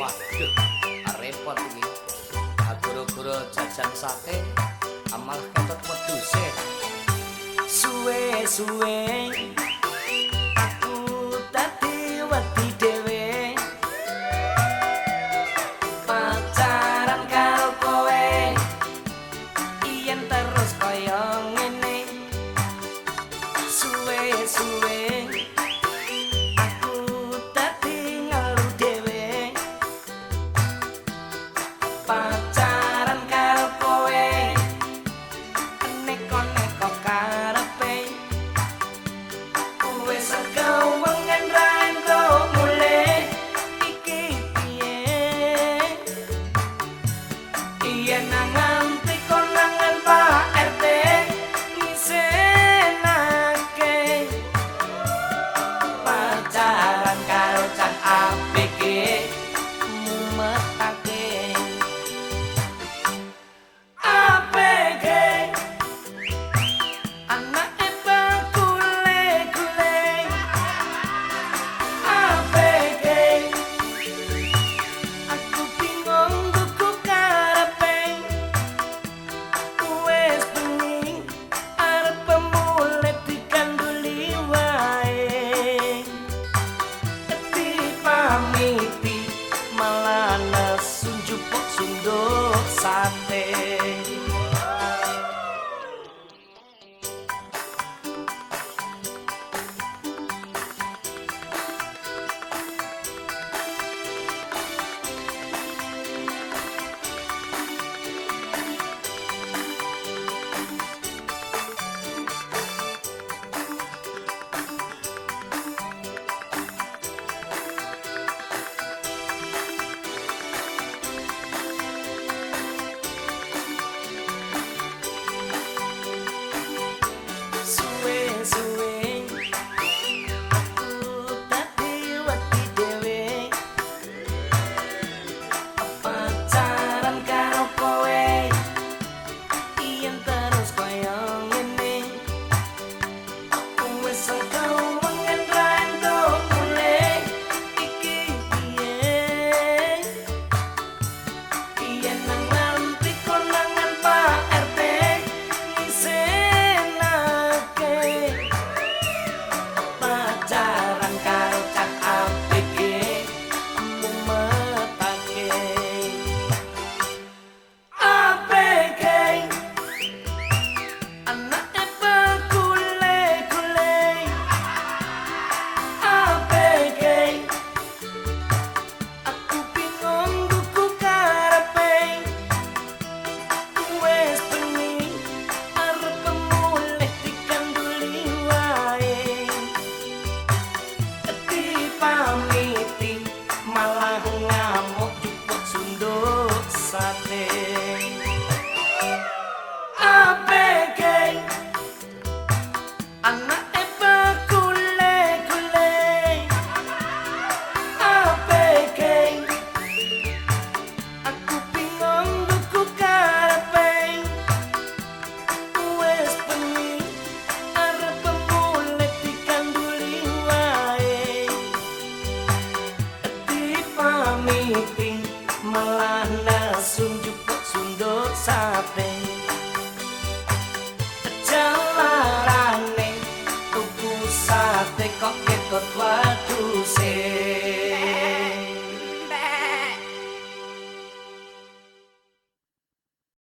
Waduh, repot iki. Aguro-guro jajan sate, amal kentut wedhuse. Suwe suwe. 三。suatu ser